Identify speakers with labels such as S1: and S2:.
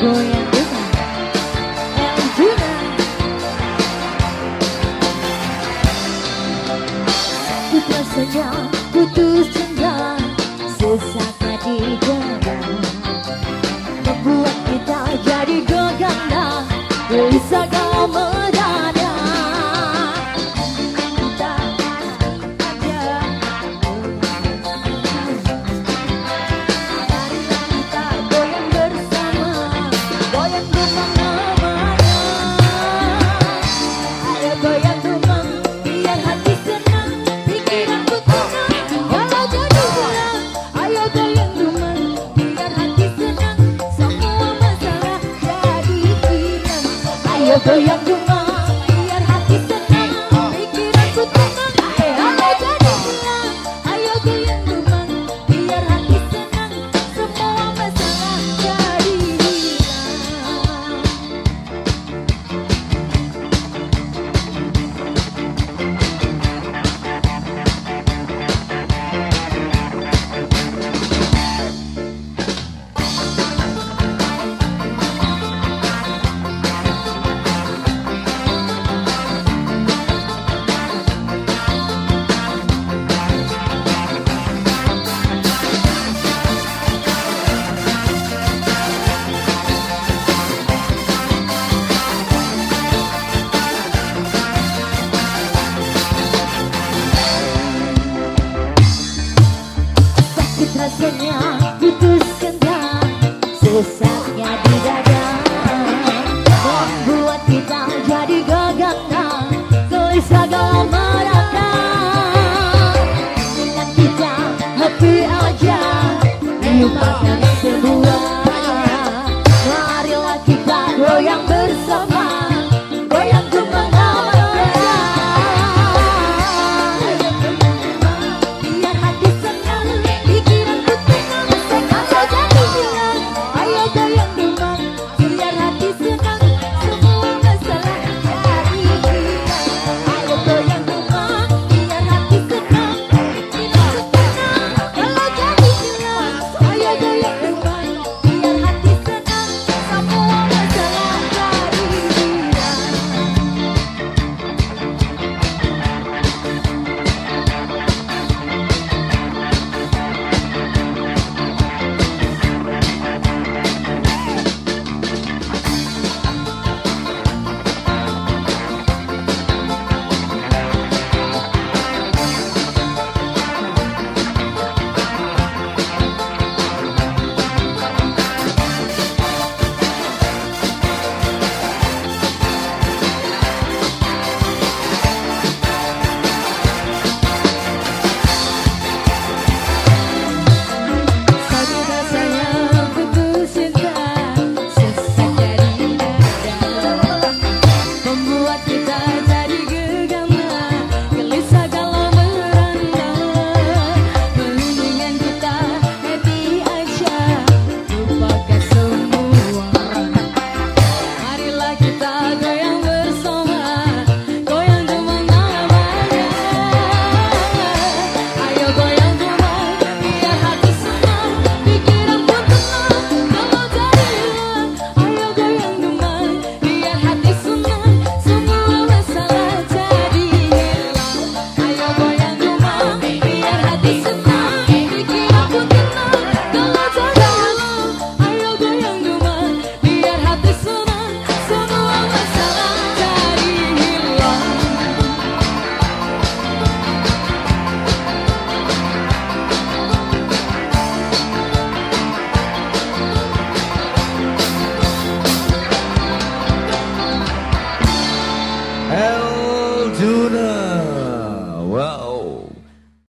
S1: sonhar. 我这样用。rasanya putus genggam Sesaknya di dada Membuat kita jadi gagak dan gelisah